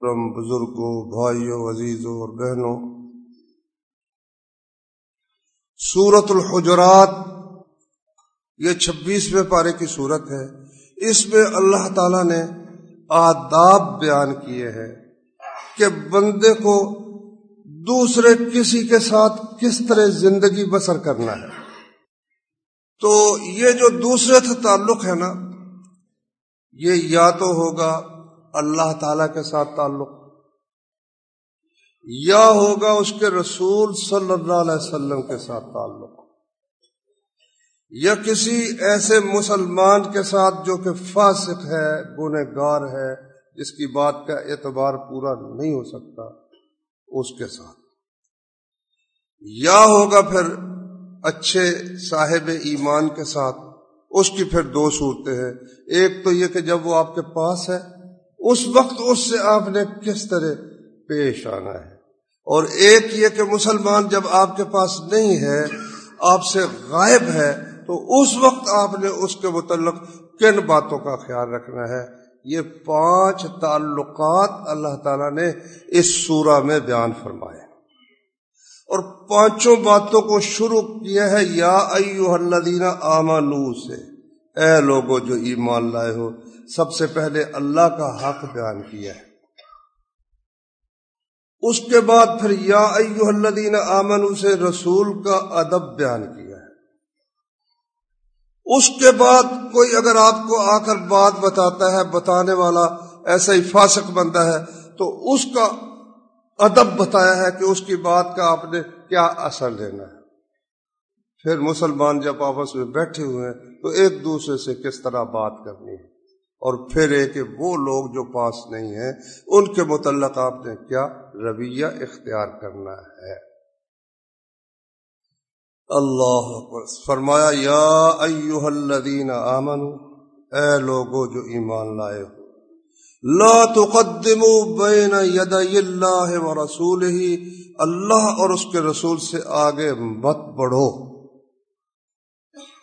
محترم بزرگوں، بھائیوں، عزیزوں اور بہنوں۔ سورت الحجرات، یہ چھبیسویں پارے کی صورت ہے۔ اس میں اللہ تعالی نے آداب بیان کیے ہیں کہ بندے کو دوسرے کسی کے ساتھ کس طرح زندگی بسر کرنا ہے۔ تو یہ جو دوسرے سے تعلق ہے نا، یہ یا تو ہوگا اللہ تعالی کے ساتھ تعلق۔ یا ہوگا اس کے رسول صلی اللہ علیہ وسلم کے ساتھ تعلق۔ یا کسی ایسے مسلمان کے ساتھ جو کہ فاسق ہے گنہ گار ہے، جس کی بات کا اعتبار پورا نہیں ہو سکتا، اس کے ساتھ۔ یا ہوگا پھر اچھے صاحب ایمان کے ساتھ، اس کی پھر دو صورتیں ہیں۔ ایک تو یہ کہ جب وہ آپ کے پاس ہے اس وقت اس سے آپ نے کس طرح پیش آنا ہے؟ اور ایک یہ کہ مسلمان جب آپ کے پاس نہیں ہے، آپ سے غائب ہے، تو اس وقت آپ نے اس کے متعلق کن باتوں کا خیال رکھنا ہے؟ یہ پانچ تعلقات اللہ تعالی نے اس سورہ میں بیان فرمائے اور پانچوں باتوں کو شروع کیا ہے، یا ایو الذین آمنو سے۔ اے لوگو جو ایمان لائے ہو سب سے پہلے اللہ کا حق بیان کیا ہے۔ اس کے بعد پھر یا ایو الذین آمن سے رسول کا ادب بیان کیا ہے۔ اس کے بعد کوئی اگر آپ کو آ کر بات بتاتا ہے، بتانے والا ایسا ہی فاسق بنتا ہے، تو اس کا ادب بتایا ہے کہ اس کی بات کا آپ نے کیا اثر لینا ہے۔ پھر مسلمان جب آپس میں بیٹھے ہوئے ہیں، تو ایک دوسرے سے کس طرح بات کرنی ہے؟ اور پھر ہے کہ وہ لوگ جو پاس نہیں ہیں، ان کے متعلق آپ نے کیا رویہ اختیار کرنا ہے۔ اللہ فرمایا، یا ایوہ الذین آمنوا، اے لوگو جو ایمان لائے ہو، لا تقدموا بین یدی اللہ و رسول ہی اللہ اور اس کے رسول سے آگے مت بڑھو۔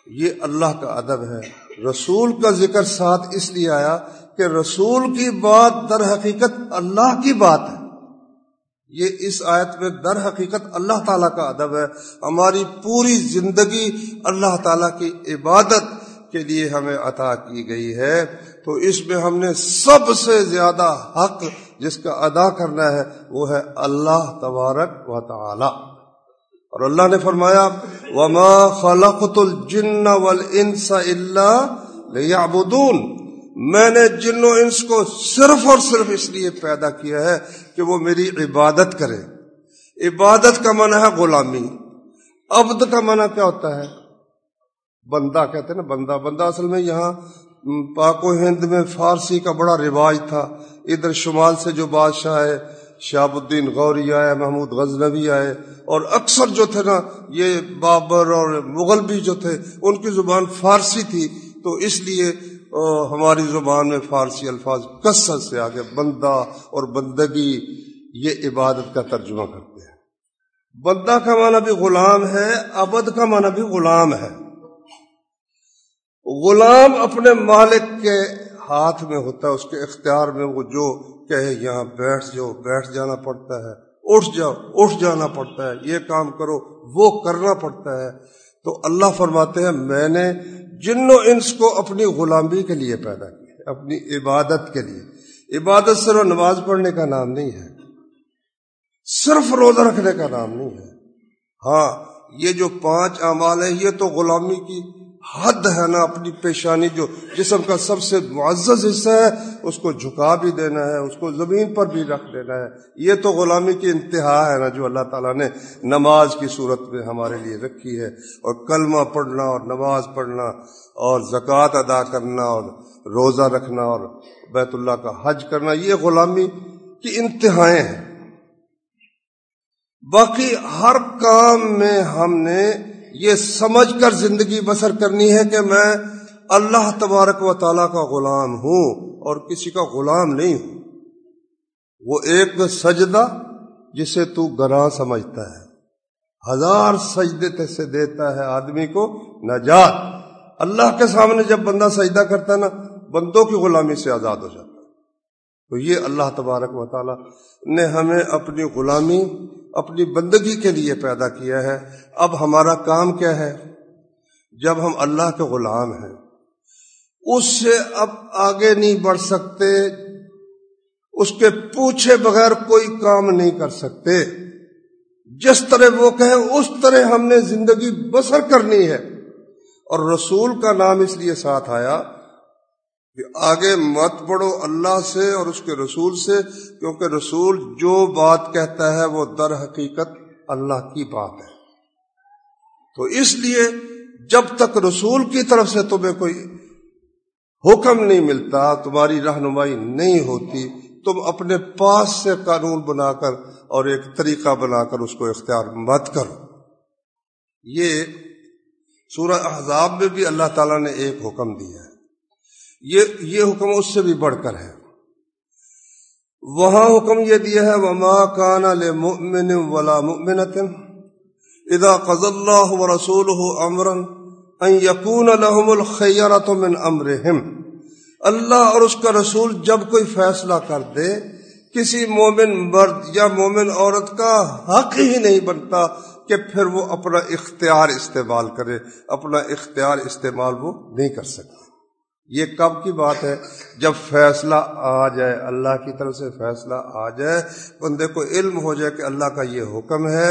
یہ اللہ کا ادب ہے۔ رسول کا ذکر ساتھ اس لیے آیا کہ رسول کی بات در حقیقت اللہ کی بات ہے۔ یہ اس آیت میں در حقیقت اللہ تعالیٰ کا ادب ہے۔ ہماری پوری زندگی اللہ تعالیٰ کی عبادت کے لیے ہمیں عطا کی گئی ہے۔ تو اس میں ہم نے سب سے زیادہ حق جس کا ادا کرنا ہے وہ ہے اللہ تبارک و تعالی۔ اور اللہ نے فرمایا، وما خلقت الجن والانس الا ليعبدون۔ میں نے جن و انس کو صرف اور صرف اس لیے پیدا کیا ہے کہ وہ میری عبادت کرے۔ عبادت کا معنی ہے غلامی۔ عبد کا معنی کیا ہوتا ہے؟ بندہ کہتے ہیں نا، بندہ۔ بندہ اصل میں یہاں پاک و ہند میں فارسی کا بڑا رواج تھا۔ ادھر شمال سے جو بادشاہ ہے شہاب الدین غوری آئے، محمود غزنوی آئے، اور اکثر جو تھے نا، یہ بابر اور مغل بھی جو تھے، ان کی زبان فارسی تھی، تو اس لیے ہماری زبان میں فارسی الفاظ کثرت سے آگے بندہ اور بندگی، یہ عبادت کا ترجمہ کرتے ہیں۔ بندہ کا معنی بھی غلام ہے ابد کا معنی بھی غلام ہے۔ غلام اپنے مالک کے ہاتھ میں ہوتا ہے، اس کے اختیار میں وہ جو کہے یہاں بیٹھ جاؤ، بیٹھ جانا پڑتا ہے۔ اٹھ جاؤ، اٹھ جانا پڑتا ہے۔ یہ کام کرو، وہ کرنا پڑتا ہے۔ تو اللہ فرماتے ہیں، میں نے جن و انس کو اپنی غلامی کے لیے پیدا کیا اپنی عبادت کے لیے۔ عبادت صرف نماز پڑھنے کا نام نہیں ہے، صرف روزہ رکھنے کا نام نہیں ہے۔ ہاں یہ جو پانچ اعمال ہیں، یہ تو غلامی کی حد ہے نا اپنی پیشانی جو جسم کا سب سے معزز حصہ ہے، اس کو جھکا بھی دینا ہے، اس کو زمین پر بھی رکھ دینا ہے۔ یہ تو غلامی کی انتہا ہے نا جو اللہ تعالیٰ نے نماز کی صورت میں ہمارے لیے رکھی ہے۔ اور کلمہ پڑھنا اور نماز پڑھنا اور زکوٰۃ ادا کرنا اور روزہ رکھنا اور بیت اللہ کا حج کرنا، یہ غلامی کی انتہائیں ہیں۔ باقی ہر کام میں ہم نے یہ سمجھ کر زندگی بسر کرنی ہے کہ میں اللہ تبارک و تعالیٰ کا غلام ہوں اور کسی کا غلام نہیں ہوں۔ وہ ایک سجدہ جسے تو گراں سمجھتا ہے۔ ہزار سجدے سے دیتا ہے آدمی کو نجات۔ اللہ کے سامنے جب بندہ سجدہ کرتا ہے نا، بندوں کی غلامی سے آزاد ہو جاتا تو یہ اللہ تبارک و تعالی نے ہمیں اپنی غلامی، اپنی بندگی کے لیے پیدا کیا ہے۔ اب ہمارا کام کیا ہے؟ جب ہم اللہ کے غلام ہیں، اس سے اب آگے نہیں بڑھ سکتے، اس کے پوچھے بغیر کوئی کام نہیں کر سکتے۔ جس طرح وہ کہیں، اس طرح ہم نے زندگی بسر کرنی ہے۔ اور رسول کا نام اس لیے ساتھ آیا کہ آگے مت پڑھو اللہ سے اور اس کے رسول سے، کیونکہ رسول جو بات کہتا ہے وہ در حقیقت اللہ کی بات ہے۔ تو اس لیے جب تک رسول کی طرف سے تمہیں کوئی حکم نہیں ملتا، تمہاری رہنمائی نہیں ہوتی، تم اپنے پاس سے قانون بنا کر اور ایک طریقہ بنا کر اس کو اختیار مت کرو۔ یہ سورہ احزاب میں بھی اللہ تعالیٰ نے ایک حکم دیا ہے۔ یہ یہ حکم اس سے بھی بڑھ کر ہے۔ وہاں حکم یہ دیا ہے، وما کان لمؤمن ولا مؤمنۃ اذا قضى الله ورسوله امرا ان يكون لهم الخيرة من امرهم اللہ اور اس کا رسول جب کوئی فیصلہ کر دے، کسی مومن مرد یا مومن عورت کا حق ہی نہیں بنتا کہ پھر وہ اپنا اختیار استعمال کرے، اپنا اختیار استعمال وہ نہیں کر سکتا۔ یہ کب کی بات ہے؟ جب فیصلہ آ جائے، اللہ کی طرف سے فیصلہ آ جائے، بندے کو علم ہو جائے کہ اللہ کا یہ حکم ہے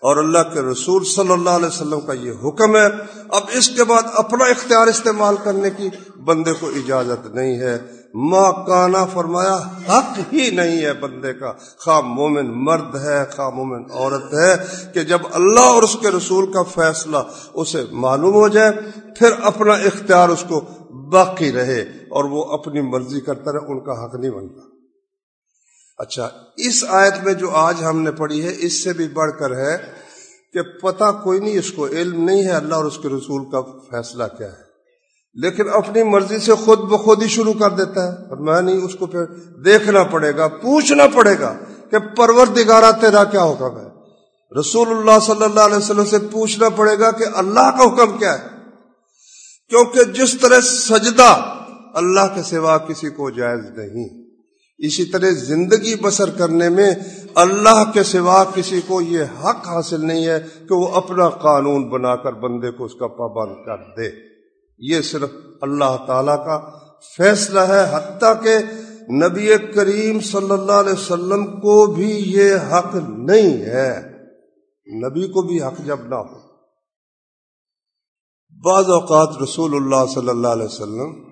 اور اللہ کے رسول صلی اللہ علیہ وسلم کا یہ حکم ہے۔ اب اس کے بعد اپنا اختیار استعمال کرنے کی بندے کو اجازت نہیں ہے۔ ماں کانا فرمایا، حق ہی نہیں ہے بندے کا۔ خواہ مومن مرد ہے، خواہ مومن عورت ہے، کہ جب اللہ اور اس کے رسول کا فیصلہ اسے معلوم ہو جائے، پھر اپنا اختیار اس کو باقی رہے اور وہ اپنی مرضی کرتا رہے، ان کا حق نہیں بنتا۔ اچھا اس آیت میں جو آج ہم نے پڑھی ہے، اس سے بھی بڑھ کر ہے کہ پتہ کوئی نہیں، اس کو علم نہیں ہے، اللہ اور اس کے رسول کا فیصلہ کیا ہے۔ لیکن اپنی مرضی سے خود بخود ہی شروع کر دیتا ہے۔ اور میں نہیں، اس کو پھر دیکھنا پڑے گا، پوچھنا پڑے گا کہ پرور دگارا تیرا کیا حکم ہے۔ رسول اللہ صلی اللہ علیہ وسلم سے پوچھنا پڑے گا کہ اللہ کا حکم کیا ہے۔ کیونکہ جس طرح سجدہ اللہ کے سوا کسی کو جائز نہیں، اسی طرح زندگی بسر کرنے میں اللہ کے سوا کسی کو یہ حق حاصل نہیں ہے کہ وہ اپنا قانون بنا کر بندے کو اس کا پابند کر دے۔ یہ صرف اللہ تعالی کا فیصلہ ہے، حتیٰ کہ نبی کریم صلی اللہ علیہ وسلم کو بھی یہ حق نہیں ہے۔ نبی کو بھی حق جب نہ ہو۔ بعض اوقات رسول اللہ صلی اللہ علیہ وسلم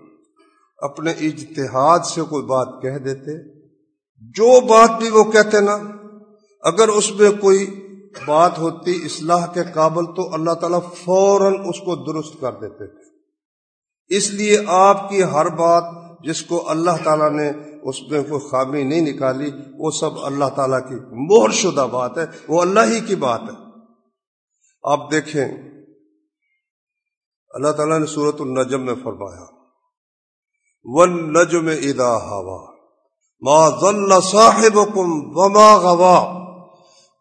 اپنے اجتہاد سے کوئی بات کہہ دیتے، جو بات بھی وہ کہتے نا، اگر اس میں کوئی بات ہوتی اصلاح کے قابل تو اللہ تعالیٰ فوراً اس کو درست کر دیتے تھے۔ اس لیے آپ کی ہر بات جس کو اللہ تعالیٰ نے اس میں کوئی خامی نہیں نکالی، وہ سب اللہ تعالیٰ کی مہر شدہ بات ہے، وہ اللہ ہی کی بات ہے۔ آپ دیکھیں اللہ تعالیٰ نے صورت النجم میں فرمایا ون نجم ادا ہوا، ما ذل صاحب وما غوا۔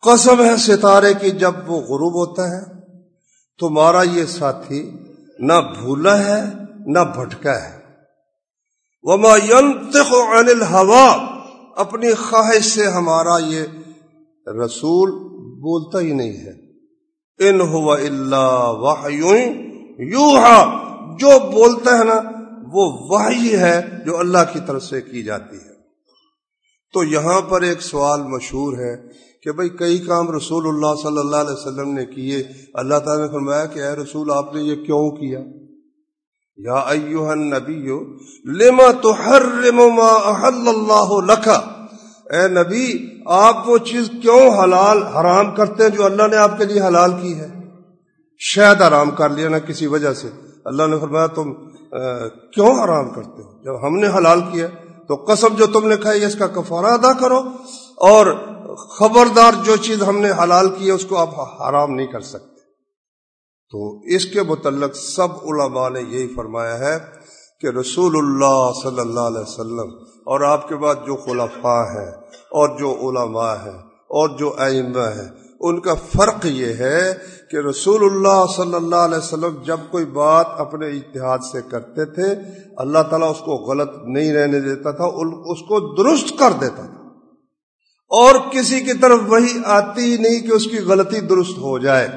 قسم ہے ستارے کی جب وہ غروب ہوتا ہے، تمہارا یہ ساتھی نہ بھولا ہے، نہ بھٹکا ہے۔ وما ينطق عن الهوى اپنی خواہش سے ہمارا یہ رسول بولتا ہی نہیں ہے۔ ان ہوا اللہ یوحا ہاں، جو بولتا ہے نا، وہ وحی ہے جو اللہ کی طرف سے کی جاتی ہے۔ تو یہاں پر ایک سوال مشہور ہے کہ بھئی کئی کام رسول اللہ صلی اللہ علیہ وسلم نے کیے۔ اللہ تعالیٰ نے فرمایا کہ اے رسول، آپ نے یہ کیوں کیا؟ یا ایوہ النبی لما تحرم ما احل اللہ لکا اے نبی، آپ وہ چیز کیوں حلال، حرام کرتے ہیں جو اللہ نے آپ کے لیے حلال کی ہے؟ شاید حرام کر لیا نا کسی وجہ سے۔ اللہ نے فرمایا، تم کیوں حرام کرتے ہو؟ جب ہم نے حلال کیا، تو قسم جو تم نے کھائی، اس کا کفارہ ادا کرو۔ اور خبردار جو چیز ہم نے حلال کی ہے، اس کو آپ حرام نہیں کر سکتے۔ تو اس کے متعلق سب علماء نے یہی فرمایا ہے کہ رسول اللہ صلی اللہ علیہ وسلم اور آپ کے بعد جو خلفاء ہیں اور جو علماء ہیں اور جو ائمہ ہیں ان کا فرق یہ ہے کہ رسول اللہ صلی اللہ علیہ وسلم جب کوئی بات اپنے اتحاد سے کرتے تھے، اللہ تعالیٰ اس کو غلط نہیں رہنے دیتا تھا اس کو درست کر دیتا تھا۔ اور کسی کی طرف وہی آتی نہیں کہ اس کی غلطی درست ہو جائے۔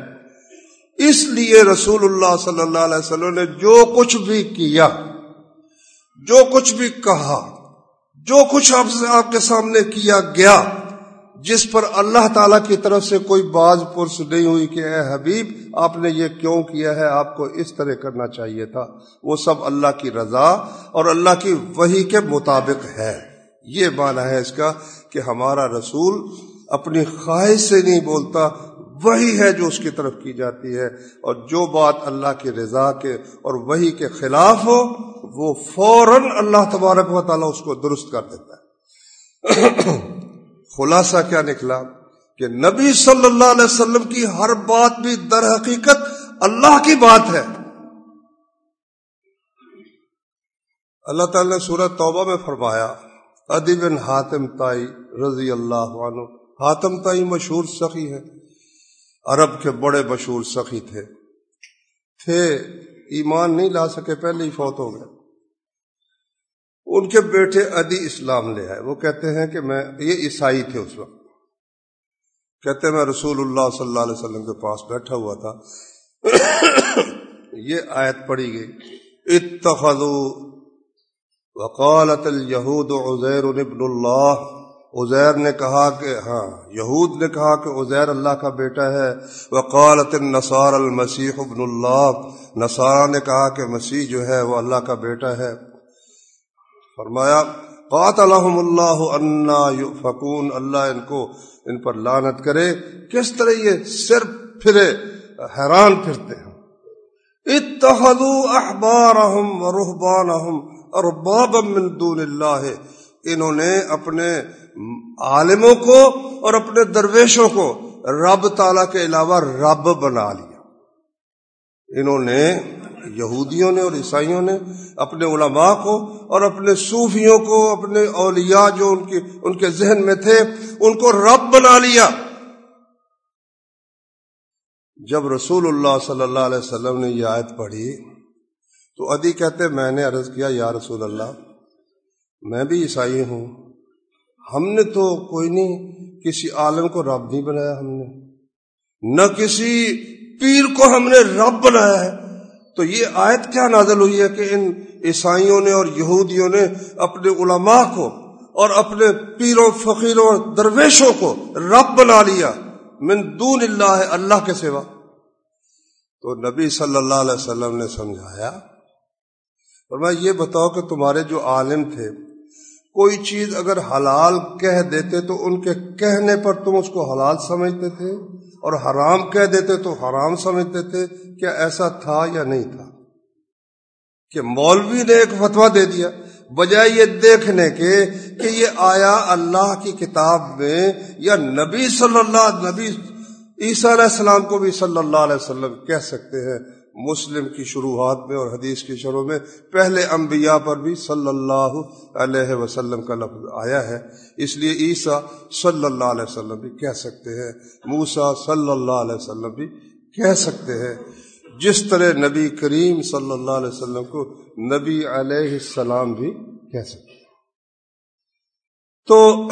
اس لیے رسول اللہ صلی اللہ علیہ وسلم نے جو کچھ بھی کیا، جو کچھ بھی کہا، جو کچھ آپ سے آپ کے سامنے کیا گیا جس پر اللہ تعالی کی طرف سے کوئی باز پرس نہیں ہوئی کہ اے حبیب، آپ نے یہ کیوں کیا ہے؟ آپ کو اس طرح کرنا چاہیے تھا۔ وہ سب اللہ کی رضا اور اللہ کی وہی کے مطابق ہے۔ یہ مانا ہے اس کا کہ ہمارا رسول اپنی خواہش سے نہیں بولتا وہی ہے جو اس کی طرف کی جاتی ہے۔ اور جو بات اللہ کی رضا کے اور وہی کے خلاف ہو، وہ فوراً اللہ تبارک و تعالیٰ اس کو درست کر دیتا ہے۔ خلاصہ کیا نکلا کہ نبی صلی اللہ علیہ وسلم کی ہر بات بھی در حقیقت اللہ کی بات ہے۔ اللہ تعالی نے سورت توبہ میں فرمایا ادیب حاتم تائی رضی اللہ عنہ، حاتم تائی مشہور سخی ہے عرب کے بڑے مشہور سخی تھے۔ تھے، ایمان نہیں لا سکے، پہلے ہی فوت ہو گئے۔ ان کے بیٹے ادی اسلام لے آئے۔ وہ کہتے ہیں کہ میں یہ عیسائی تھے اس وقت۔ کہتے ہیں میں رسول اللہ صلی اللہ علیہ وسلم کے پاس بیٹھا ہوا تھا۔ یہ آیت پڑی گئی۔ اتخذو وقالت الہود عزیر ابن اللہ۔ عزیر نے کہا کہ ہاں یہود نے کہا کہ عزیر اللہ کا بیٹا ہے۔ وقالت النصار المسیح ابن اللہ۔ نصارہ نے کہا کہ مسیح جو ہے وہ اللہ کا بیٹا ہے۔ فرمایا، قاتلہم اللہ انا فکون اللہ ان کو ان پر لانت کرے۔ کس طرح یہ صرف پھرے، حیران پھرتے ہیں۔ اتخذوا احبارہم و رہبانہم اربابا من دون اللہ۔ انہوں نے اپنے عالموں کو اور اپنے درویشوں کو رب تعالی کے علاوہ رب بنا لیا۔ انہوں نے یہودیوں نے اور عیسائیوں نے اپنے علماء کو اور اپنے صوفیوں کو، اپنے اولیاء جو ان کے ان کے ذہن میں تھے، ان کو رب بنا لیا۔ جب رسول اللہ صلی اللہ علیہ وسلم نے یہ آیت پڑھی، تو ادی کہتے، میں نے عرض کیا، یا رسول اللہ، میں بھی عیسائی ہوں۔ ہم نے تو کوئی نہیں، کسی عالم کو رب نہیں بنایا ہم نے۔ نہ کسی پیر کو ہم نے رب بنایا ہے۔ تو یہ آیت کیا نازل ہوئی ہے کہ ان عیسائیوں نے اور یہودیوں نے اپنے علماء کو اور اپنے پیروں، فقیروں اور درویشوں کو رب بنا لیا من دون اللہ اللہ کے سوا۔ تو نبی صلی اللہ علیہ وسلم نے سمجھایا اور میں یہ بتاؤ کہ تمہارے جو عالم تھے، کوئی چیز اگر حلال کہہ دیتے تو ان کے کہنے پر تم اس کو حلال سمجھتے تھے؟ اور حرام کہہ دیتے تو حرام سمجھتے تھے کیا ایسا تھا یا نہیں تھا۔ کہ مولوی نے ایک فتویٰ دے دیا، بجائے یہ دیکھنے کے کہ یہ آیا اللہ کی کتاب میں یا نبی صلی اللہ نبی عیسیٰ علیہ السلام کو بھی صلی اللہ علیہ وسلم کہہ سکتے ہیں۔ مسلم کی شروعات میں اور حدیث کی شروع میں پہلے انبیاء پر بھی صلی اللہ علیہ وسلم کا لفظ آیا ہے۔ اس لیے عیسیٰ صلی اللہ علیہ وسلم بھی کہہ سکتے ہیں۔ موسا صلی اللہ علیہ وسلم بھی کہہ سکتے ہیں۔ جس طرح نبی کریم صلی اللہ علیہ وسلم کو نبی علیہ السلام بھی کہہ سکتے تو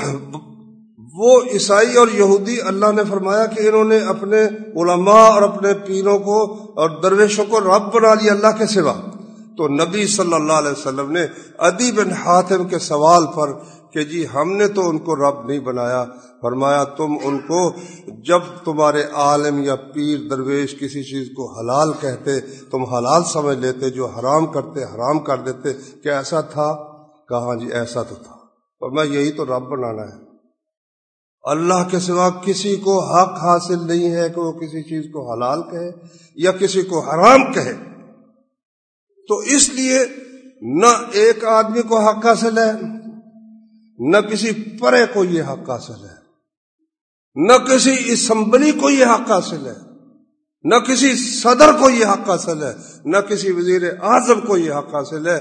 وہ عیسائی اور یہودی اللہ نے فرمایا کہ انہوں نے اپنے علماء اور اپنے پیروں کو اور درویشوں کو رب بنا لیا اللہ کے سوا۔ تو نبی صلی اللہ علیہ وسلم نے ادی بن حاتم کے سوال پر کہ جی ہم نے تو ان کو رب نہیں بنایا۔ فرمایا تم ان کو جب تمہارے عالم یا پیر درویش کسی چیز کو حلال کہتے، تم حلال سمجھ لیتے، جو حرام کرتے، حرام کر دیتے، کہ ایسا تھا؟ کہاں جی ایسا تو تھا۔ اور میں یہی تو رب بنانا ہے۔ اللہ کے سوا کسی کو حق حاصل نہیں ہے کہ وہ کسی چیز کو حلال کہے یا کسی کو حرام کہے۔ تو اس لیے نہ ایک آدمی کو حق حاصل ہے، نہ کسی پرے کو یہ حق حاصل ہے۔ نہ کسی اسمبلی کو یہ حق حاصل ہے، نہ کسی صدر کو یہ حق حاصل ہے، نہ کسی وزیر اعظم کو یہ حق حاصل ہے۔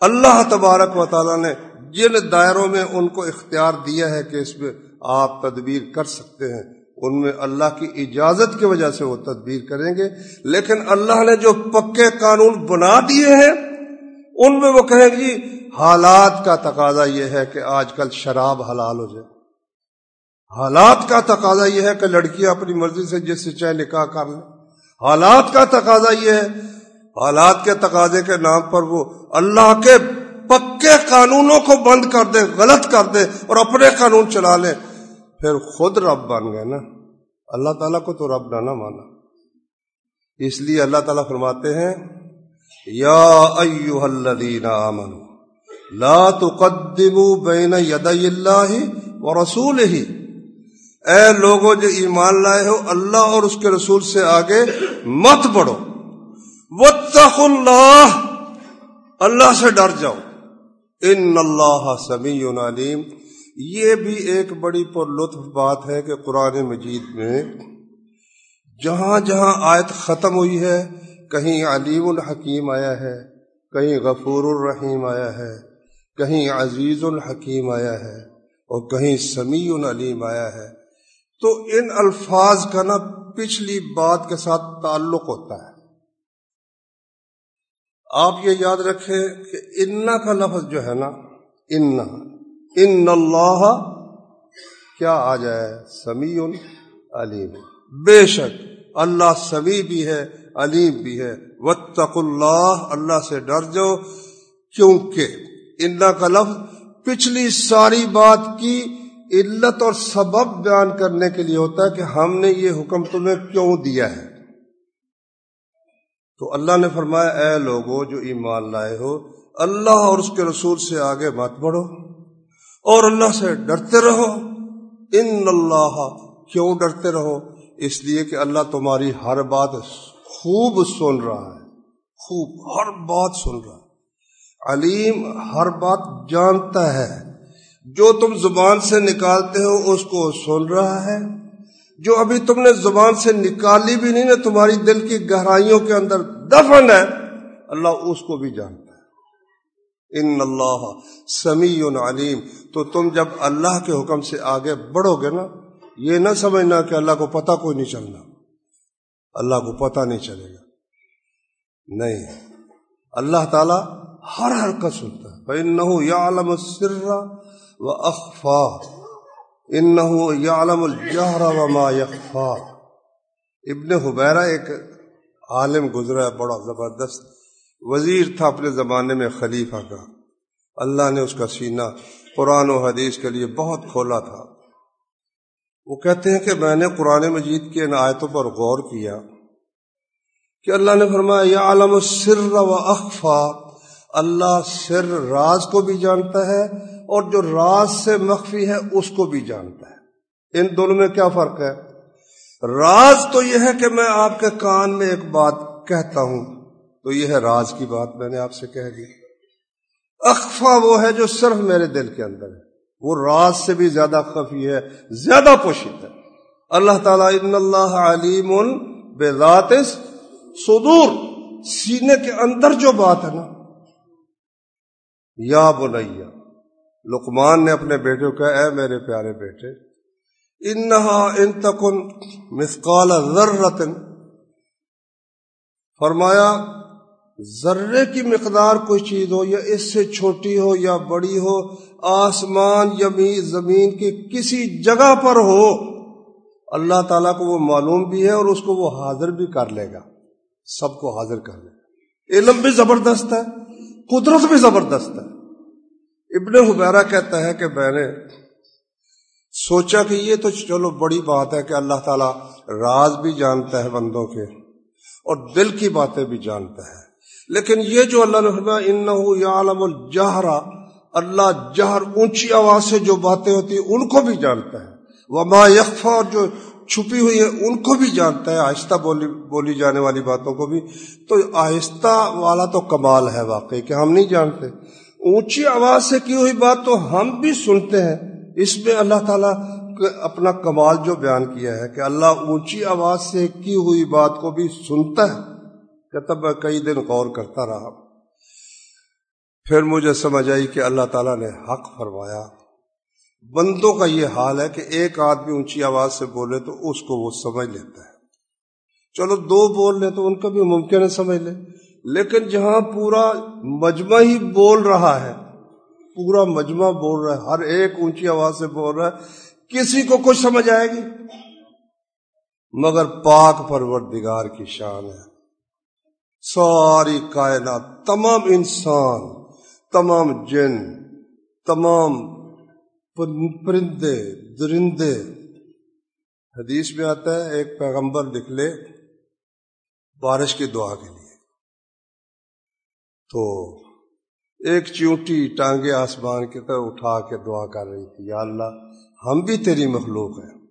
اللہ تبارک و تعالیٰ نے جن دائروں میں ان کو اختیار دیا ہے کہ اس میں آپ تدبیر کر سکتے ہیں، ان میں اللہ کی اجازت کی وجہ سے وہ تدبیر کریں گے۔ لیکن اللہ نے جو پکے قانون بنا دیے ہیں، ان میں وہ کہیں گے جی حالات کا تقاضا یہ ہے کہ آج کل شراب حلال ہو جائے۔ حالات کا تقاضا یہ ہے کہ لڑکیاں اپنی مرضی سے جس سے چاہے نکاح کر لیں۔ حالات کا تقاضا یہ ہے، حالات کے تقاضے کے نام پر وہ اللہ کے پکے قانونوں کو بند کر دے، غلط کر دے اور اپنے قانون چلا لے۔ پھر خود رب بن گئے نا۔ اللہ تعالیٰ کو تو رب نہ نہ مانا۔ اس لیے اللہ تعالیٰ فرماتے ہیں، یا ایوہ الذین آمنوا، لا تقدموا بین یدی اللہ و رسول ہی اے لوگوں جو ایمان لائے ہو، اللہ اور اس کے رسول سے آگے مت بڑھو۔ واتقوا اللہ۔ اللہ سے ڈر جاؤ۔ ان اللہ سمیع علیم۔ یہ بھی ایک بڑی پر لطف بات ہے کہ قرآن مجید میں جہاں جہاں آیت ختم ہوئی ہے، کہیں علیم الحکیم آیا ہے، کہیں غفور الرحیم آیا ہے، کہیں عزیز الحکیم آیا ہے اور کہیں سمیع علیم آیا ہے۔ تو ان الفاظ کا نا پچھلی بات کے ساتھ تعلق ہوتا ہے۔ آپ یہ یاد رکھیں کہ انا کا لفظ جو ہے نا ان ان اللہ کیا آ جائے؟ سمیع علیم۔ بے شک، اللہ سمیع بھی ہے، علیم بھی ہے۔ وطق اللہ اللہ سے ڈر جاؤ۔ کیونکہ انا کا لفظ پچھلی ساری بات کی علت اور سبب بیان کرنے کے لیے ہوتا ہے کہ ہم نے یہ حکم تمہیں کیوں دیا ہے۔ تو اللہ نے فرمایا، اے لوگو، جو ایمان لائے ہو، اللہ اور اس کے رسول سے آگے مت بڑھو اور اللہ سے ڈرتے رہو۔ ان اللہ کیوں ڈرتے رہو؟ اس لیے کہ اللہ تمہاری ہر بات خوب سن رہا ہے۔ خوب ہر بات سن رہا ہے۔ علیم ہر بات جانتا ہے۔ جو تم زبان سے نکالتے ہو، اس کو سن رہا ہے۔ جو ابھی تم نے زبان سے نکالی بھی نہیں نا تمہاری دل کی گہرائیوں کے اندر دفن ہے، اللہ اس کو بھی جانتا ہے۔ ان اللہ سمیع علیم۔ تو تم جب اللہ کے حکم سے آگے بڑھو گے نا، یہ نہ سمجھنا کہ اللہ کو پتہ کوئی نہیں چلنا۔ اللہ کو پتہ نہیں چلے گا۔ نہیں، اللہ تعالی ہر حرکت سنتا ہے۔ بھائی نہ یا عالم سر و اخفا یعلم الجہر وما یخفا۔ ابن حبیرہ ایک عالم گزرا ہے، بڑا زبردست وزیر تھا اپنے زمانے میں خلیفہ کا۔ اللہ نے اس کا سینہ قرآن و حدیث کے لیے بہت کھولا تھا۔ وہ کہتے ہیں کہ میں نے قرآن مجید کی ان آیتوں پر غور کیا کہ اللہ نے فرمایا یا عالم السر و اخفا۔ اللہ سر، راز کو بھی جانتا ہے اور جو راز سے مخفی ہے اس کو بھی جانتا ہے۔ ان دونوں میں کیا فرق ہے؟ راز تو یہ ہے کہ میں آپ کے کان میں ایک بات کہتا ہوں۔ تو یہ ہے راز کی بات میں نے آپ سے کہہ دی۔ اخفا وہ ہے جو صرف میرے دل کے اندر ہے۔ وہ راز سے بھی زیادہ خفی ہے، زیادہ پوشت ہے۔ اللہ تعالیٰ ان اللہ علیم بے ذات صدور، سینے کے اندر جو بات ہے نا، یا بنیا لقمان نے اپنے بیٹے کو کہا، اے میرے پیارے بیٹے، انہا ان تکن مسقال ذرتن۔ فرمایا، ذرے کی مقدار کوئی چیز ہو، یا اس سے چھوٹی ہو یا بڑی ہو، آسمان یا زمین کی کسی جگہ پر ہو، اللہ تعالیٰ کو وہ معلوم بھی ہے اور اس کو وہ حاضر بھی کر لے گا۔ سب کو حاضر کر لے گا۔ علم بھی زبردست ہے، قدرت بھی زبردست ہے۔ ابن حبیرہ کہتا ہے کہ میں نے سوچا کہ یہ تو چلو بڑی بات ہے کہ اللہ تعالیٰ راز بھی جانتا ہے بندوں کے اور دل کی باتیں بھی جانتا ہے۔ لیکن یہ جو اللہ نے ان یعلم الجہرا اللہ جہر اونچی آواز سے جو باتیں ہوتی ہیں، ان کو بھی جانتا ہے۔ وما یخفا اور جو چھپی ہوئی ہے ان کو بھی جانتا ہے۔ آہستہ بولی بولی جانے والی باتوں کو بھی۔ تو آہستہ والا تو کمال ہے واقعی کہ ہم نہیں جانتے۔ اونچی آواز سے کی ہوئی بات تو ہم بھی سنتے ہیں۔ اس میں اللہ تعالیٰ اپنا کمال جو بیان کیا ہے کہ اللہ اونچی آواز سے کی ہوئی بات کو بھی سنتا ہے۔ کہ تب میں کئی دن غور کرتا رہا۔ پھر مجھے سمجھ آئی کہ اللہ تعالیٰ نے حق فرمایا۔ بندوں کا یہ حال ہے کہ ایک آدمی اونچی آواز سے بولے تو اس کو وہ سمجھ لیتا ہے۔ چلو دو بول لیں تو ان کا بھی ممکن ہے سمجھ لے۔ لیکن جہاں پورا مجمع ہی بول رہا ہے، پورا مجمع بول رہا ہے، ہر ایک اونچی آواز سے بول رہا ہے، کسی کو کچھ سمجھ آئے گی؟ مگر پاک پروردگار کی شان ہے۔ ساری کائنات، تمام انسان، تمام جن، تمام پرندے، درندے۔ حدیث میں آتا ہے، ایک پیغمبر لکھ لے بارش کی دعا کے لیے۔ تو ایک چیونٹی ٹانگے آسمان کی طرح اٹھا کے دعا کر رہی تھی، یا اللہ، ہم بھی تیری مخلوق ہیں۔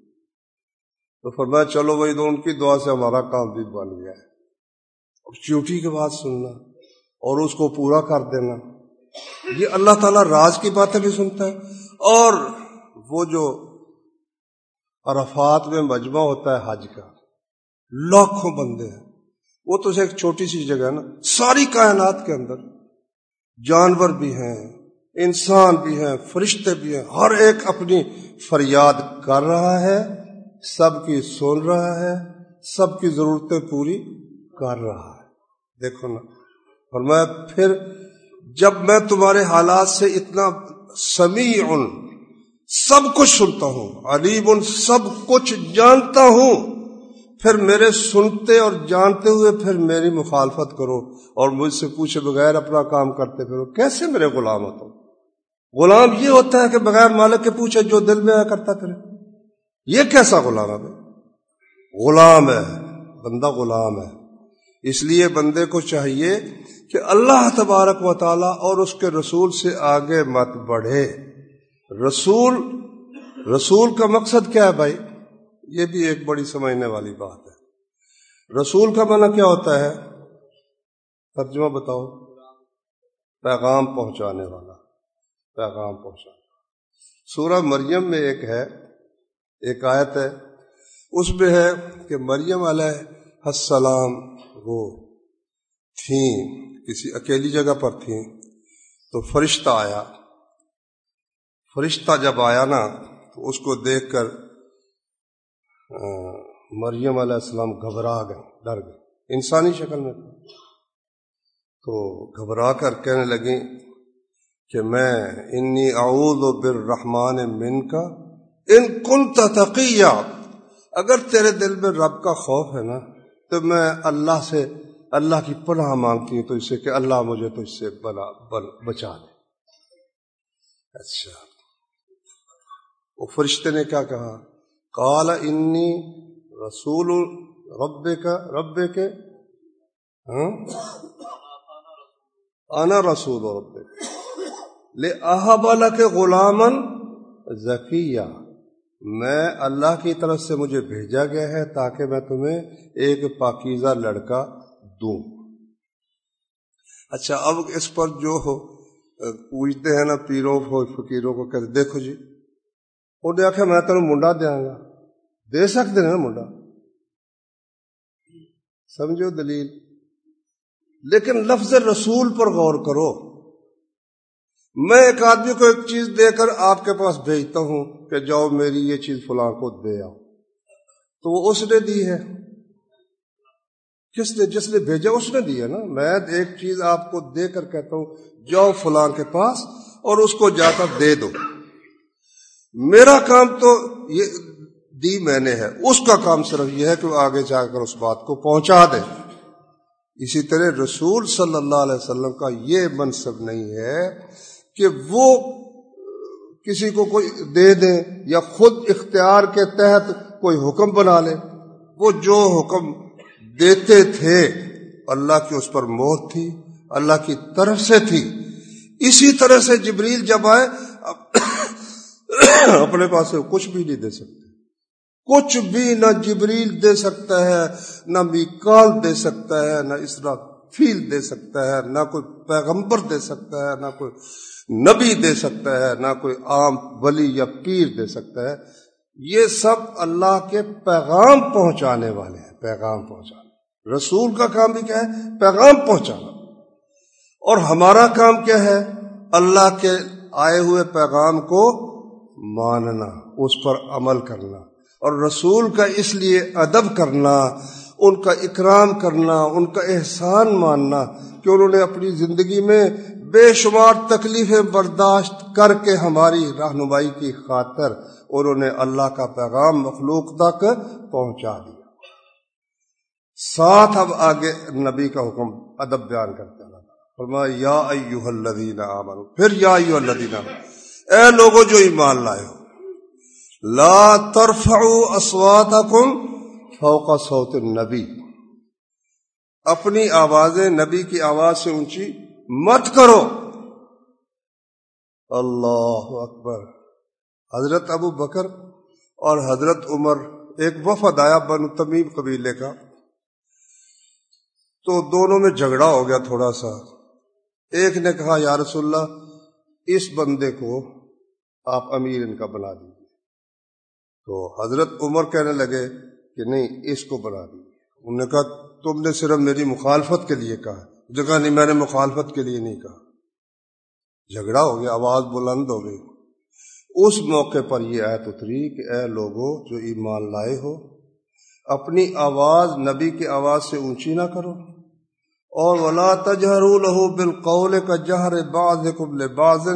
تو فرمایا، چلو بھائی، تو ان کی دعا سے ہمارا کام بھی بن گیا۔ ہے اور چیونٹی کے بعد سننا اور اس کو پورا کر دینا، یہ اللہ تعالیٰ راز کی باتیں بھی سنتا ہے۔ اور وہ جو عرفات میں مجمع ہوتا ہے حج کا، لاکھوں بندے ہیں۔ وہ تو ایک چھوٹی سی جگہ ہے نا۔ ساری کائنات کے اندر جانور بھی ہیں، انسان بھی ہیں، فرشتے بھی ہیں۔ ہر ایک اپنی فریاد کر رہا ہے، سب کی سن رہا ہے، سب کی ضرورتیں پوری کر رہا ہے۔ دیکھو نا، اور میں پھر جب میں تمہارے حالات سے اتنا سمیع سب کچھ سنتا ہوں، علیم، سب کچھ جانتا ہوں پھر میرے سنتے اور جانتے ہوئے پھر میری مخالفت کرو اور مجھ سے پوچھے بغیر اپنا کام کرتے پھرو۔ کیسے میرے غلام ہوتا غلام یہ ہوتا ہے کہ بغیر مالک کے پوچھے جو دل میں آیا کرتا پھر یہ کیسا غلام ہے غلام ہے، بندہ غلام ہے۔ اس لیے بندے کو چاہیے کہ اللہ تبارک و تعالی اور اس کے رسول سے آگے مت بڑھے۔ رسول رسول کا مقصد کیا ہے بھائی؟ یہ بھی ایک بڑی سمجھنے والی بات ہے۔ رسول کا معنی کیا ہوتا ہے؟ ترجمہ بتاؤ۔ پیغام پہنچانے والا۔ پیغام پہنچانے سورہ مریم میں ایک ہے، ایک آیت ہے۔ اس میں ہے کہ مریم علیہ السلام وہ تھیں، کسی اکیلی جگہ پر تھیں۔ تو فرشتہ آیا۔ فرشتہ جب آیا نا، تو اس کو دیکھ کر مریم علیہ السلام گھبرا گئے، ڈر گئے۔ انسانی شکل میں تو گھبرا کر کہنے لگیں کہ میں انی اعوذ بالرحمن من کا ان کن تقیہ۔ اگر تیرے دل میں رب کا خوف ہے نا، تو میں اللہ سے اللہ کی پناہ مانگتی ہوں، تو اس سے کہ اللہ مجھے تو اس سے بلا، بل، بچا دے اچھا۔ وہ فرشتے نے کیا کہا؟ کال انی رسول رب کا رب کے ہاں؟ انا رسول رب لے احبال کے غلامن ذکیہ میں اللہ کی طرف سے مجھے بھیجا گیا ہے تاکہ میں تمہیں ایک پاکیزہ لڑکا دوں۔ اچھا اب اس پر جو ہو، پوچھتے ہیں نا پیروں کو فقیروں کو کہتے دیکھو جی انہیں آخیا میں تینوں منڈا دیا گا دے سکتے نا منڈا سمجھو دلیل لیکن لفظ رسول پر غور کرو میں ایک آدمی کو ایک چیز دے کر آپ کے پاس بھیجتا ہوں کہ جاؤ میری یہ چیز فلاں کو دے آؤ تو وہ اس نے دی ہے کس نے جس نے بھیجا اس نے دی ہے نا میں ایک چیز آپ کو دے کر کہتا ہوں جاؤ فلاں کے پاس اور اس کو جا کر دے دو میرا کام تو یہ دی میں نے ہے۔ اس کا کام صرف یہ ہے کہ وہ آگے جا کر اس بات کو پہنچا دے۔ اسی طرح رسول صلی اللہ علیہ وسلم کا یہ منصب نہیں ہے کہ وہ کسی کو کوئی دے دیں یا خود اختیار کے تحت کوئی حکم بنا لے۔ وہ جو حکم دیتے تھے، اللہ کی اس پر موت تھی، اللہ کی طرف سے تھی۔ اسی طرح سے جبریل جب آئے اپنے پاس سے کچھ بھی نہیں دے سکتے۔ کچھ بھی نہ جبریل دے سکتا ہے، نہ میکال دے سکتا ہے، نہ اسرا فیل دے سکتا ہے، نہ کوئی پیغمبر دے سکتا ہے، نہ کوئی نبی دے سکتا ہے، نہ کوئی عام ولی یا پیر دے سکتا ہے۔ یہ سب اللہ کے پیغام پہنچانے والے ہیں، پیغام پہنچانا رسول کا کام بھی کیا ہے؟ پیغام پہنچانا۔ اور ہمارا کام کیا ہے؟ اللہ کے آئے ہوئے پیغام کو ماننا، اس پر عمل کرنا، اور رسول کا اس لیے ادب کرنا، ان کا اکرام کرنا، ان کا احسان ماننا کہ انہوں نے اپنی زندگی میں بے شمار تکلیفیں برداشت کر کے ہماری رہنمائی کی خاطر انہوں نے اللہ کا پیغام مخلوق تک پہنچا دیا۔ ساتھ اب آگے نبی کا حکم، ادب بیان کرتے ہیں۔ فرمایا، یا ایوہ الذین آمنوا، پھر یا ایوہ الذین آمنوا اے لوگوں جو ایمان لائے ہو، لا ترفعوا اصواتکم فوق صوت النبی۔ اپنی آوازیں نبی کی آواز سے اونچی مت کرو۔ اللہ اکبر۔ حضرت ابو بکر اور حضرت عمر ایک وفد آیا بن تمیم قبیلے کا۔ تو دونوں میں جھگڑا ہو گیا تھوڑا سا۔ ایک نے کہا، یا رسول اللہ، اس بندے کو آپ امیر ان کا بنا دیجیے تو حضرت عمر کہنے لگے کہ نہیں، اس کو بنا دیجیے انہوں نے کہا، تم نے صرف میری مخالفت کے لیے کہا۔ جگہ نہیں، میں نے مخالفت کے لیے نہیں کہا۔ جھگڑا ہو گیا، آواز بلند ہو گئی۔ اس موقع پر یہ آیت اتری کہ اے لوگوں جو ایمان لائے ہو، اپنی آواز نبی کی آواز سے اونچی نہ کرو۔ اور ولا تجہر لہو بالقول کا جہر باز باز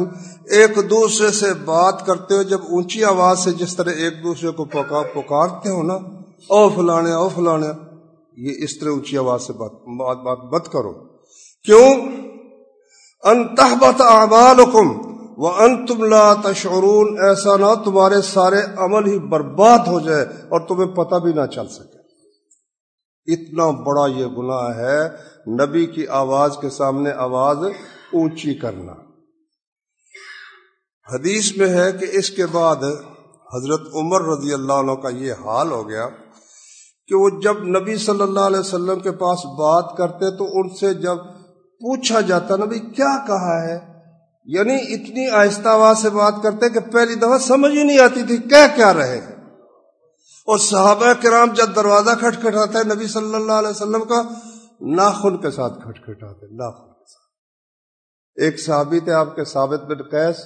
ایک دوسرے سے بات کرتے ہو، جب اونچی آواز سے جس طرح ایک دوسرے کو پکارتے ہو نا، او فلانے او فلانے، یہ اس طرح اونچی آواز سے بات بات بات مت کرو۔ کیوں؟ انتہبت اعمالکم وانتم لا تشعرون۔ ایسا نہ تمہارے سارے عمل ہی برباد ہو جائے اور تمہیں پتہ بھی نہ چل سکے۔ اتنا بڑا یہ گناہ ہے نبی کی آواز کے سامنے آواز اونچی کرنا۔ حدیث میں ہے کہ اس کے بعد حضرت عمر رضی اللہ عنہ کا یہ حال ہو گیا کہ وہ جب نبی صلی اللہ علیہ وسلم کے پاس بات کرتے تو ان سے جب پوچھا جاتا، نبی کیا کہا ہے؟ یعنی اتنی آہستہ آواز سے بات کرتے کہ پہلی دفعہ سمجھ ہی نہیں آتی تھی کہہ کیا رہے اور صحابہ کرام جب دروازہ کھٹکھٹاتا ہے نبی صلی اللہ علیہ وسلم کا، ناخن کے ساتھ کھٹکھٹاتے ناخن کے ساتھ۔ ایک صحابی تھے آپ کے، ثابت بن قیس،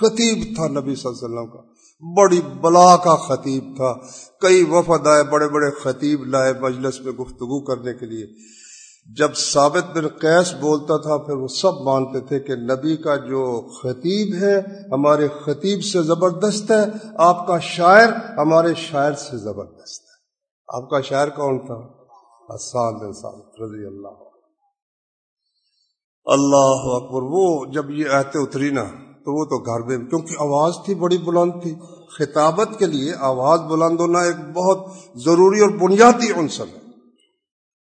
خطیب تھا نبی صلی اللہ علیہ وسلم کا۔ بڑی بلا کا خطیب تھا۔ کئی وفد آئے بڑے بڑے خطیب لائے مجلس میں گفتگو کرنے کے لیے۔ جب ثابت بن قیس بولتا تھا، پھر وہ سب مانتے تھے کہ نبی کا جو خطیب ہے، ہمارے خطیب سے زبردست ہے، آپ کا شاعر ہمارے شاعر سے زبردست ہے۔ آپ کا شاعر کون تھا؟ حسان بن ثابت رضی اللہ اللہ اکبر، وہ جب یہ آتے اتری نا، تو وہ تو گھر میں، کیونکہ آواز تھی بڑی بلند تھی۔ خطابت کے لیے آواز بلند ہونا ایک بہت ضروری اور بنیادی عنصر ہے۔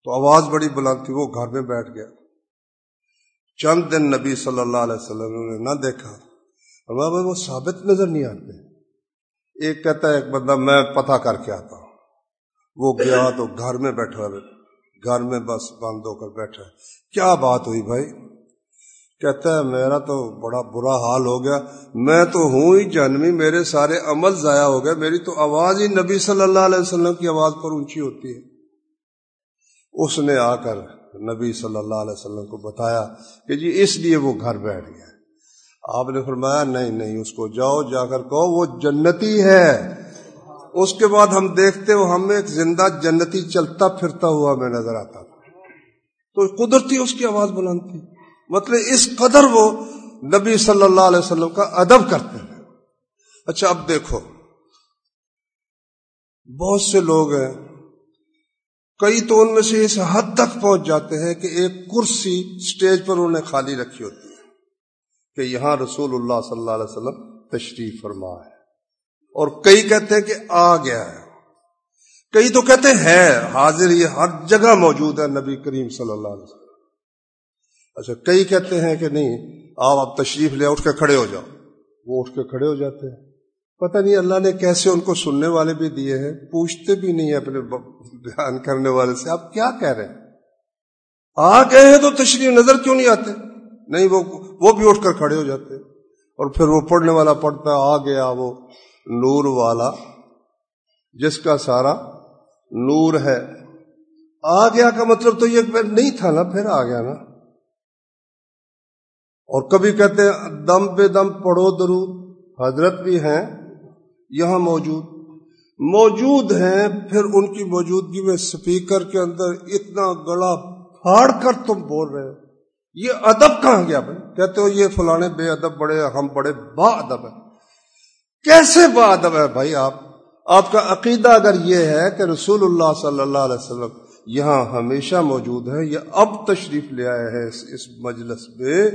تو آواز بڑی بلند تھی، وہ گھر میں بیٹھ گیا۔ چند دن نبی صلی اللہ علیہ وسلم نے نہ دیکھا۔ بھائی وہ ثابت نظر نہیں آتے۔ ایک کہتا ہے، ایک بندہ، میں پتہ کر کے آتا ہوں۔ وہ گیا تو گھر میں بیٹھا۔ گھر میں بس بند ہو کر بیٹھا۔ کیا بات ہوئی بھائی؟ کہتا ہے، میرا تو بڑا برا حال ہو گیا۔ میں تو ہوں ہی جنمی میرے سارے عمل ضائع ہو گئے۔ میری تو آواز ہی نبی صلی اللہ علیہ وسلم کی آواز پر اونچی ہوتی ہے۔ اس نے آ کر نبی صلی اللہ علیہ وسلم کو بتایا کہ جی اس لیے وہ گھر بیٹھ گیا۔ آپ نے فرمایا، نہیں نہیں، اس کو جاؤ، جا کر کہو، وہ جنتی ہے۔ اس کے بعد ہم دیکھتے ہو ہمیں ایک زندہ جنتی چلتا پھرتا ہوا میں نظر آتا تھا۔ تو قدرتی اس کی آواز بلند تھی۔ مطلب اس قدر وہ نبی صلی اللہ علیہ وسلم کا ادب کرتے ہیں۔ اچھا اب دیکھو، بہت سے لوگ ہیں کئی تو ان میں سے اس حد تک پہنچ جاتے ہیں کہ ایک کرسی سٹیج پر انہوں نے خالی رکھی ہوتی ہے کہ یہاں رسول اللہ صلی اللہ علیہ وسلم تشریف فرما ہے۔ اور کئی کہتے ہیں کہ آ گیا ہے۔ کئی تو کہتے ہیں حاضر یہ ہر جگہ موجود ہے نبی کریم صلی اللہ علیہ وسلم۔ اچھا کئی کہتے ہیں کہ نہیں آپ آپ تشریف لے، اٹھ کے کھڑے ہو جاؤ۔ وہ اٹھ کے کھڑے ہو جاتے ہیں۔ پتہ نہیں اللہ نے کیسے ان کو سننے والے بھی دیے ہیں، پوچھتے بھی نہیں اپنے بیان کرنے والے سے، آپ کیا کہہ رہے ہیں؟ آ گئے ہیں تو تشریح نظر کیوں نہیں آتے؟ نہیں، وہ وہ بھی اٹھ کر کھڑے ہو جاتے اور پھر وہ پڑھنے والا پڑھتا آ گیا وہ نور والا، جس کا سارا نور ہے۔ آ گیا کا مطلب تو یہ نہیں تھا نا، پھر آ گیا نا۔ اور کبھی کہتے ہیں، دم بے دم پڑھو درود، حضرت بھی ہیں، یہاں موجود۔ موجود ہیں، پھر ان کی موجودگی میں سپیکر کے اندر اتنا گلا پھاڑ کر تم بول رہے ہو۔ یہ ادب کہاں گیا بھائی؟ کہتے ہو، یہ فلانے بے ادب بڑے، ہم بڑے با ادب ہے کیسے با ادب ہے بھائی آپ؟ آپ کا عقیدہ اگر یہ ہے کہ رسول اللہ صلی اللہ علیہ وسلم یہاں ہمیشہ موجود ہے یہ اب تشریف لے آئے ہیں اس مجلس میں،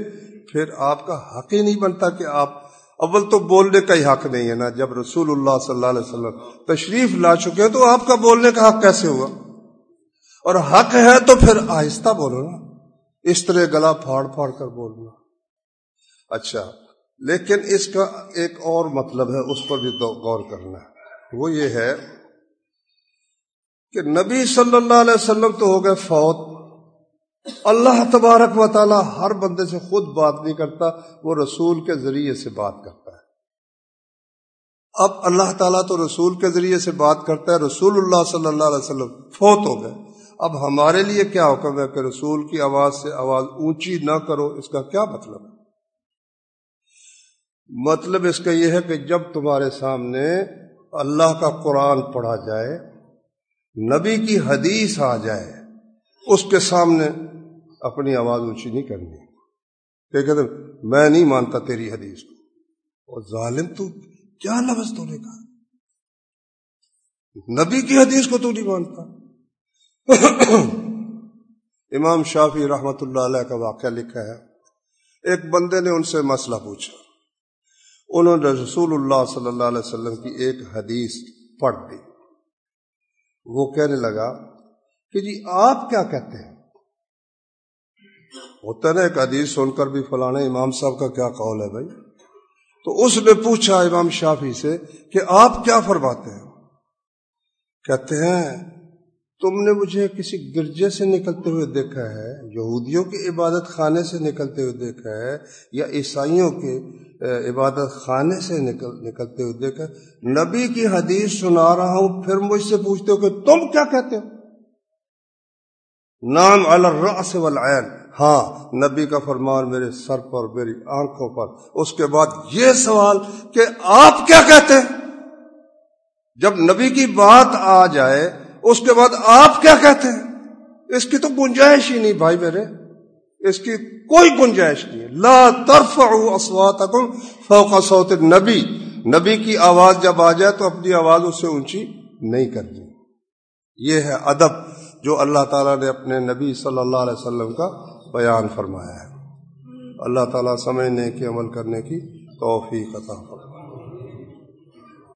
پھر آپ کا حق ہی نہیں بنتا کہ آپ اول تو بولنے کا ہی حق نہیں ہے نا۔ جب رسول اللہ صلی اللہ علیہ وسلم تشریف لا چکے ہیں تو آپ کا بولنے کا حق کیسے ہوا؟ اور حق ہے تو پھر آہستہ بولو نا۔ اس طرح گلا پھاڑ پھاڑ کر بولنا۔ اچھا لیکن اس کا ایک اور مطلب ہے، اس پر بھی غور کرنا۔ ہے وہ یہ ہے کہ نبی صلی اللہ علیہ وسلم تو ہو گئے فوت۔ اللہ تبارک و تعالی ہر بندے سے خود بات نہیں کرتا، وہ رسول کے ذریعے سے بات کرتا ہے۔ اب اللہ تعالیٰ تو رسول کے ذریعے سے بات کرتا ہے، رسول اللہ صلی اللہ علیہ وسلم فوت ہو گئے۔ اب ہمارے لیے کیا حکم ہے کہ رسول کی آواز سے آواز اونچی نہ کرو؟ اس کا کیا مطلب ہے؟ مطلب اس کا یہ ہے کہ جب تمہارے سامنے اللہ کا قرآن پڑھا جائے، نبی کی حدیث آ جائے، اس کے سامنے اپنی آواز اونچی نہیں کرنی۔ کہ کہتے میں نہیں مانتا تیری حدیث کو۔ اور ظالم تو کیا لفظ تو نے کہا؟ نبی کی حدیث کو تو نہیں مانتا۔ امام شافی رحمت اللہ علیہ کا واقعہ لکھا ہے۔ ایک بندے نے ان سے مسئلہ پوچھا۔ انہوں نے رسول اللہ صلی اللہ علیہ وسلم کی ایک حدیث پڑھ دی۔ وہ کہنے لگا کہ جی آپ کیا کہتے ہیں؟ ہوتا نا ایک حدیث سن کر بھی فلانا امام صاحب کا کیا قول ہے بھائی؟ تو اس نے پوچھا امام شافی سے کہ آپ کیا فرماتے ہیں؟ کہتے ہیں، تم نے مجھے کسی گرجے سے نکلتے ہوئے دیکھا ہے، یہودیوں کی عبادت خانے سے نکلتے ہوئے دیکھا ہے، یا عیسائیوں کے عبادت خانے سے نکل، نکلتے ہوئے دیکھا ہے۔ نبی کی حدیث سنا رہا ہوں، پھر مجھ سے پوچھتے ہو کہ تم کیا کہتے ہو؟ نام الرأس والعین۔ ہاں نبی کا فرمان میرے سر پر، میری آنکھوں پر۔ اس کے بعد یہ سوال کہ آپ کیا کہتے ہیں؟ جب نبی کی بات آ جائے، اس کے بعد آپ کیا کہتے ہیں؟ اس کی تو گنجائش ہی نہیں بھائی میرے۔ اس کی کوئی گنجائش نہیں لا اصواتکم فوق صوت نبی نبی کی آواز جب آ جائے تو اپنی آواز اس سے اونچی نہیں کرنی یہ ہے ادب جو اللہ تعالیٰ نے اپنے نبی صلی اللہ علیہ وسلم کا بیان فرمایا ہے۔ اللہ تعالیٰ سمجھنے کے عمل کرنے کی توفیق عطا فرمائے۔